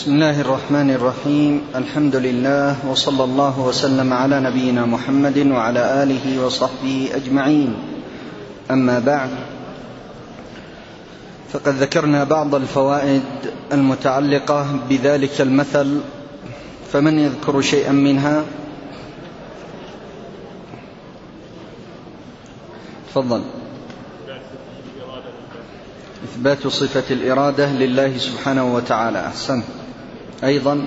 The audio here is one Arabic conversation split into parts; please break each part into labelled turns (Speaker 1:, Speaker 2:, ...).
Speaker 1: بسم الله الرحمن الرحيم. الحمد لله وصلى الله وسلم على نبينا محمد وعلى آله وصحبه أجمعين. أما بعد فقد ذكرنا بعض الفوائد المتعلقة بذلك المثل فمن يذكر شيئا منها؟ تفضل. إثبات صفة الإرادة لله سبحانه وتعالى. أحسنت. أيضا.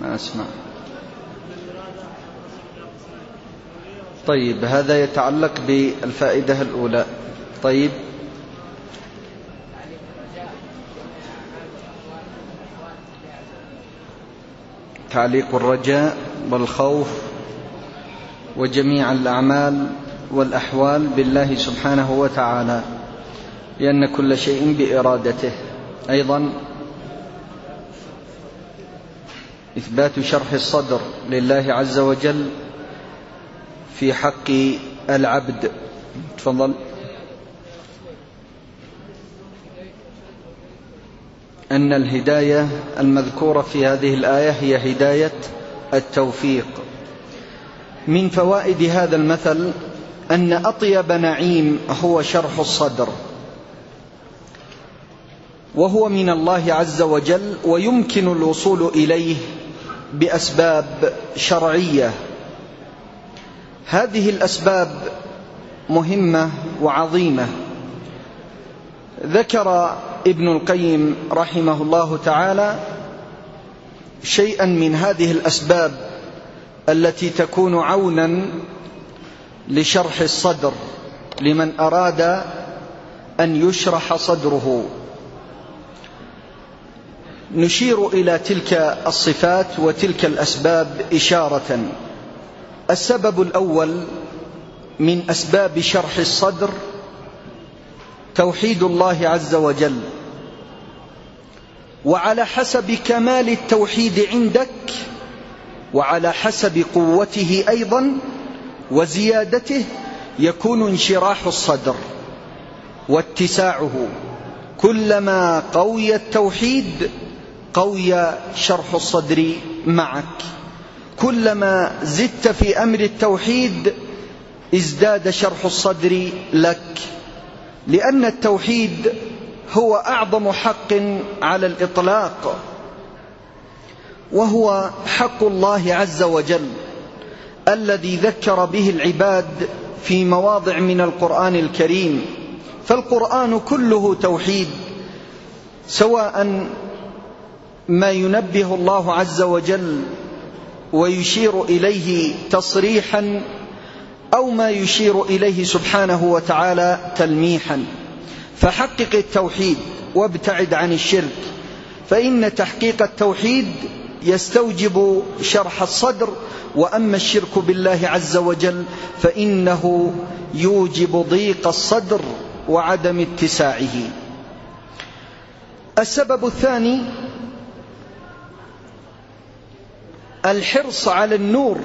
Speaker 1: ما أسمع. طيب هذا يتعلق بالفائدة الأولى. طيب. تعليق الرجاء والخوف وجميع الأعمال والأحوال بالله سبحانه وتعالى لأن كل شيء بإرادته. أيضا إثبات شرح الصدر لله عز وجل في حق العبد. تفضل. أن الهداية المذكورة في هذه الآية هي هداية التوفيق. من فوائد هذا المثل أن أطيب نعيم هو شرح الصدر. وهو من الله عز وجل ويمكن الوصول إليه بأسباب شرعية. هذه الأسباب مهمة وعظيمة. ذكر ابن القيم رحمه الله تعالى شيئا من هذه الأسباب التي تكون عونا لشرح الصدر لمن أراد أن يشرح صدره. نشير إلى تلك الصفات وتلك الأسباب إشارة. السبب الأول من أسباب شرح الصدر توحيد الله عز وجل. وعلى حسب كمال التوحيد عندك وعلى حسب قوته أيضا وزيادته يكون انشراح الصدر واتساعه. كلما قوي التوحيد قوي شرح الصدر معك. كلما زدت في أمر التوحيد ازداد شرح الصدر لك. لأن التوحيد هو أعظم حق على الإطلاق. وهو حق الله عز وجل الذي ذكر به العباد في مواضع من القرآن الكريم. فالقرآن كله توحيد سواء ما ينبه الله عز وجل ويشير إليه تصريحا أو ما يشير إليه سبحانه وتعالى تلميحا. فحقق التوحيد وابتعد عن الشرك. فإن تحقيق التوحيد يستوجب شرح الصدر. وأما الشرك بالله عز وجل فإنه يوجب ضيق الصدر وعدم اتساعه. السبب الثاني الحرص على النور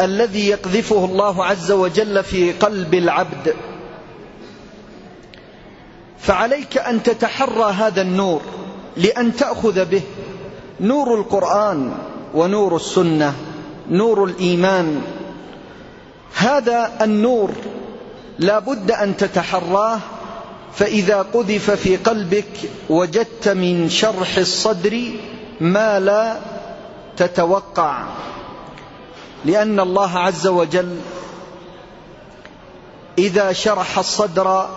Speaker 1: الذي يقذفه الله عز وجل في قلب العبد. فعليك أن تتحرى هذا النور لأن تأخذ به. نور القرآن ونور السنة نور الإيمان. هذا النور لا بد أن تتحراه فإذا قذف في قلبك وجدت من شرح الصدر ما لا تتوقع لأن الله عز وجل إذا شرح الصدر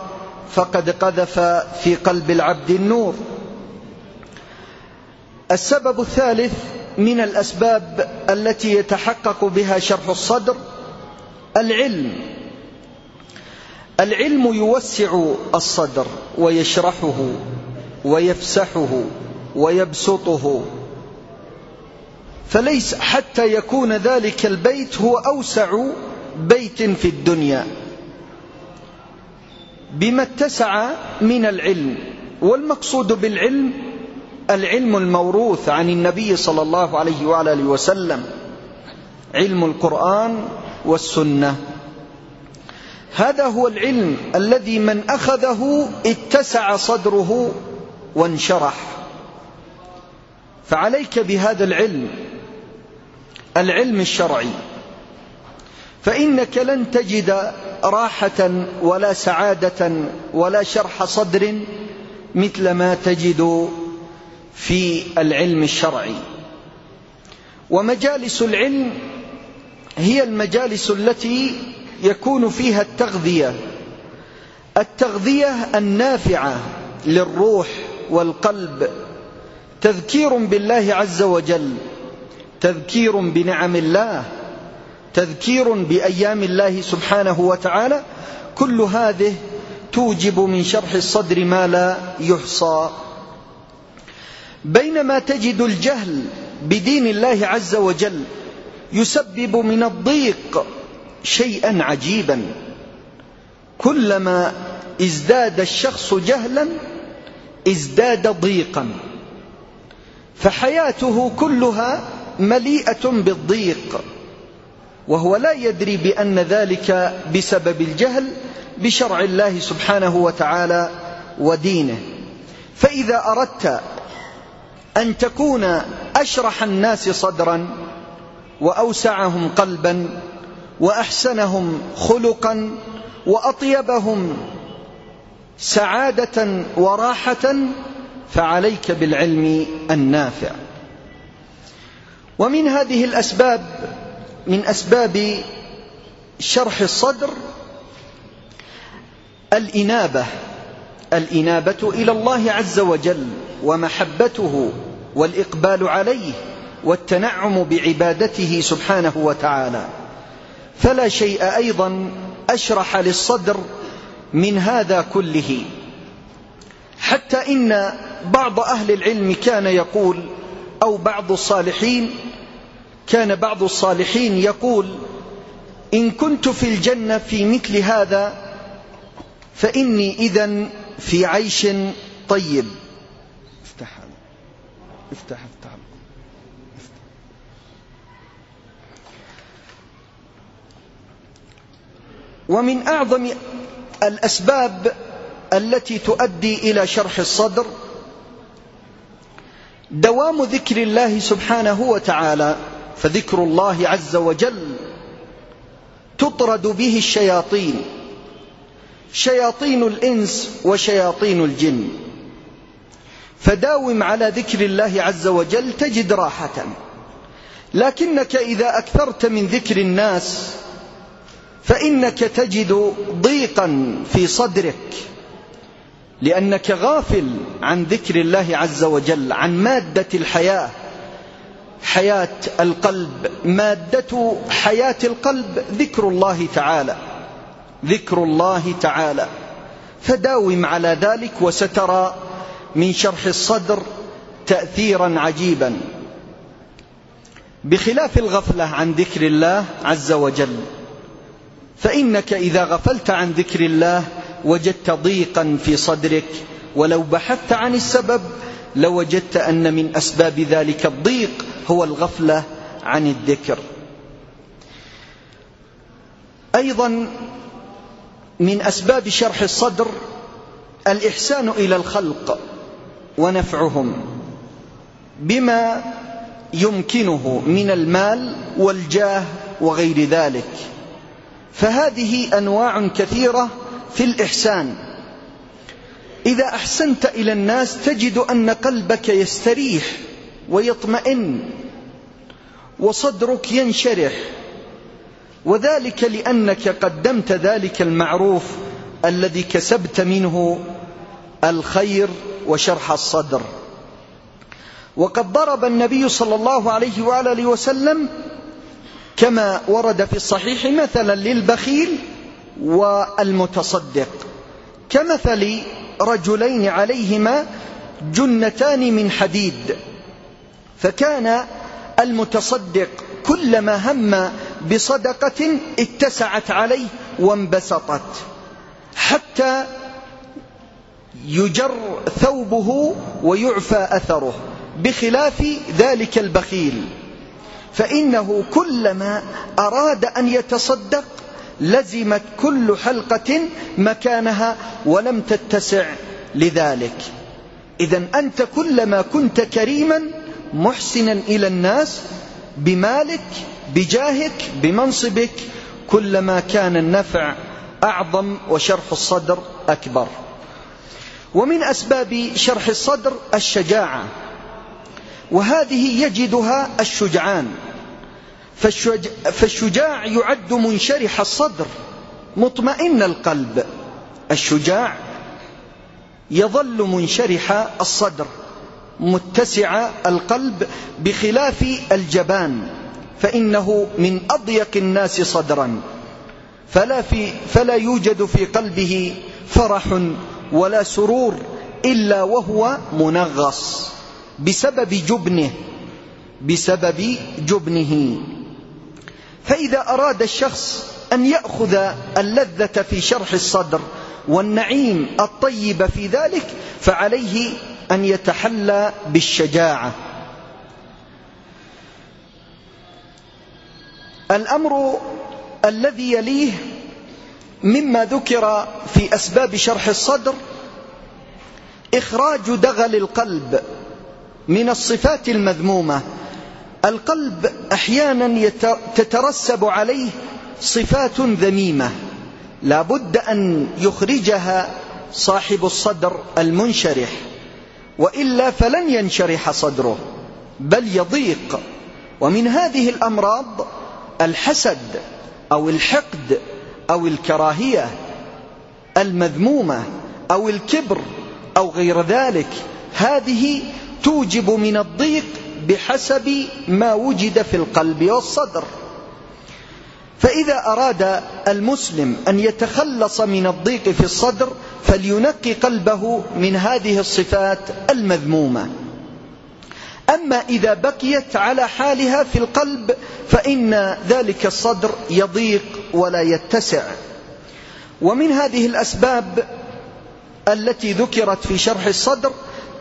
Speaker 1: فقد قذف في قلب العبد النور. السبب الثالث من الأسباب التي يتحقق بها شرح الصدر العلم. العلم يوسع الصدر ويشرحه ويفسحه ويبسطه فليس حتى يكون ذلك البيت هو أوسع بيت في الدنيا. بما اتسع من العلم والمقصود بالعلم العلم الموروث عن النبي صلى الله عليه وعلى آله وسلم علم القرآن والسنة. هذا هو العلم الذي من أخذه اتسع صدره وانشرح. فعليك بهذا العلم العلم الشرعي. فإنك لن تجد راحة ولا سعادة ولا شرح صدر مثل ما تجد في العلم الشرعي. ومجالس العلم هي المجالس التي يكون فيها التغذية. التغذية النافعة للروح والقلب. تذكير بالله عز وجل. تذكير بنعم الله تذكير بأيام الله سبحانه وتعالى كل هذه توجب من شرح الصدر ما لا يحصى. بينما تجد الجهل بدين الله عز وجل يسبب من الضيق شيئا عجيبا. كلما ازداد الشخص جهلا ازداد ضيقا. فحياته كلها مليئة بالضيق وهو لا يدري بأن ذلك بسبب الجهل بشرع الله سبحانه وتعالى ودينه. فإذا أردت أن تكون أشرح الناس صدرا وأوسعهم قلبا وأحسنهم خلقا وأطيبهم سعادة وراحة فعليك بالعلم النافع. ومن هذه الأسباب من أسباب شرح الصدر الإنابة الإنابة إلى الله عز وجل ومحبته والإقبال عليه والتنعم بعبادته سبحانه وتعالى. فلا شيء أيضا أشرح للصدر من هذا كله. حتى إن بعض أهل العلم كان يقول أو بعض الصالحين كان بعض الصالحين يقول إن كنت في الجنة في مثل هذا فإني اذا في عيش طيب. افتح افتح افتح. ومن أعظم الأسباب التي تؤدي إلى شرح الصدر دوام ذكر الله سبحانه وتعالى. فذكر الله عز وجل تطرد به الشياطين شياطين الإنس وشياطين الجن. فداوم على ذكر الله عز وجل تجد راحة. لكنك إذا أكثرت من ذكر الناس فإنك تجد ضيقا في صدرك لأنك غافل عن ذكر الله عز وجل عن مادة الحياة. حياة القلب مادة حياة القلب ذكر الله تعالى. ذكر الله تعالى. فداوم على ذلك وسترى من شرح الصدر تاثيرا عجيبا. بخلاف الغفلة عن ذكر الله عز وجل فإنك إذا غفلت عن ذكر الله وجدت ضيقا في صدرك ولو بحثت عن السبب لوجدت أن من أسباب ذلك الضيق هو الغفلة عن الذكر. أيضا من أسباب شرح الصدر الإحسان إلى الخلق ونفعهم بما يمكنه من المال والجاه وغير ذلك. فهذه أنواع كثيرة في الإحسان. إذا أحسنت إلى الناس تجد أن قلبك يستريح ويطمئن وصدرك ينشرح. وذلك لأنك قدمت ذلك المعروف الذي كسبت منه الخير وشرح الصدر. وقد ضرب النبي صلى الله عليه وآله وسلم كما ورد في الصحيح مثلا للبخيل والمتصدق. كمثل رجلين عليهما جنتان من حديد. فكان المتصدق كلما هم بصدقة اتسعت عليه وانبسطت. حتى يجر ثوبه ويعفى أثره. بخلاف ذلك البخيل. فإنه كلما أراد أن يتصدق لزمت كل حلقة مكانها ولم تتسع لذلك. إذا أنت كلما كنت كريما محسنا إلى الناس بمالك بجاهك بمنصبك كلما كان النفع أعظم وشرح الصدر أكبر. ومن أسباب شرح الصدر الشجاعة وهذه يجدها الشجعان. فالشجاع يعد منشرح الصدر مطمئن القلب. الشجاع يظل منشرح الصدر متسع القلب بخلاف الجبان فإنه من أضيق الناس صدرا. فلا, في فلا يوجد في قلبه فرح ولا سرور إلا وهو منغص بسبب جبنه بسبب جبنه. فإذا أراد الشخص أن يأخذ اللذة في شرح الصدر والنعيم الطيب في ذلك فعليه أن يتحلى بالشجاعة. الأمر الذي يليه مما ذكر في أسباب شرح الصدر إخراج دغل القلب من الصفات المذمومة. القلب أحيانا تترسب عليه صفات ذميمة. لا بد أن يخرجها صاحب الصدر المنشرح. وإلا فلن ينشرح صدره بل يضيق. ومن هذه الأمراض الحسد أو الحقد أو الكراهية المذمومة أو الكبر أو غير ذلك هذه توجب من الضيق بحسب ما وجد في القلب والصدر. فإذا أراد المسلم أن يتخلص من الضيق في الصدر فلينقي قلبه من هذه الصفات المذمومة. أما إذا بقيت على حالها في القلب فإن ذلك الصدر يضيق ولا يتسع. ومن هذه الأسباب التي ذكرت في شرح الصدر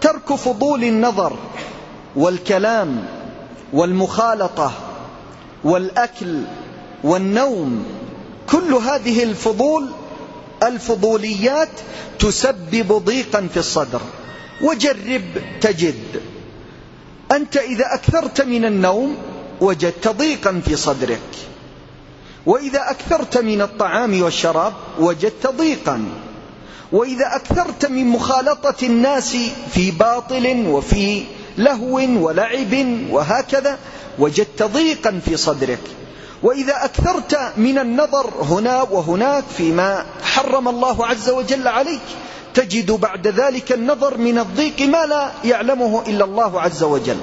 Speaker 1: ترك فضول النظر والكلام والمخالطة والأكل والنوم كل هذه الفضول الفضوليات تسبب ضيقا في الصدر. وجرب تجد. أنت إذا أكثرت من النوم وجدت ضيقا في صدرك. وإذا أكثرت من الطعام والشراب وجدت ضيقا. وإذا أكثرت من مخالطة الناس في باطل وفي لهو ولعب وهكذا وجدت ضيقا في صدرك. وإذا أكثرت من النظر هنا وهناك فيما حرم الله عز وجل عليك تجد بعد ذلك النظر من الضيق ما لا يعلمه إلا الله عز وجل.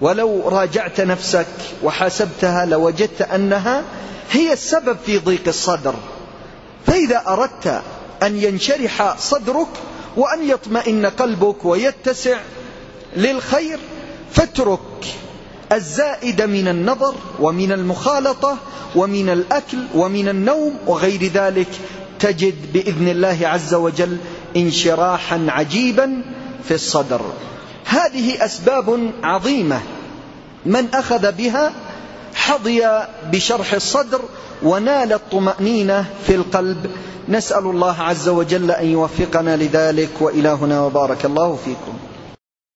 Speaker 1: ولو راجعت نفسك وحاسبتها لوجدت أنها هي السبب في ضيق الصدر. فإذا أردت أن ينشرح صدرك وأن يطمئن قلبك ويتسع للخير فاترك الزائد من النظر ومن المخالطة ومن الأكل ومن النوم وغير ذلك. تجد بإذن الله عز وجل انشراحا عجيبا في الصدر. هذه أسباب عظيمة. من أخذ بها حظي بشرح الصدر ونال الطمأنينة في القلب. نسأل الله عز وجل أن يوفقنا لذلك. وإلهنا وبارك الله فيكم.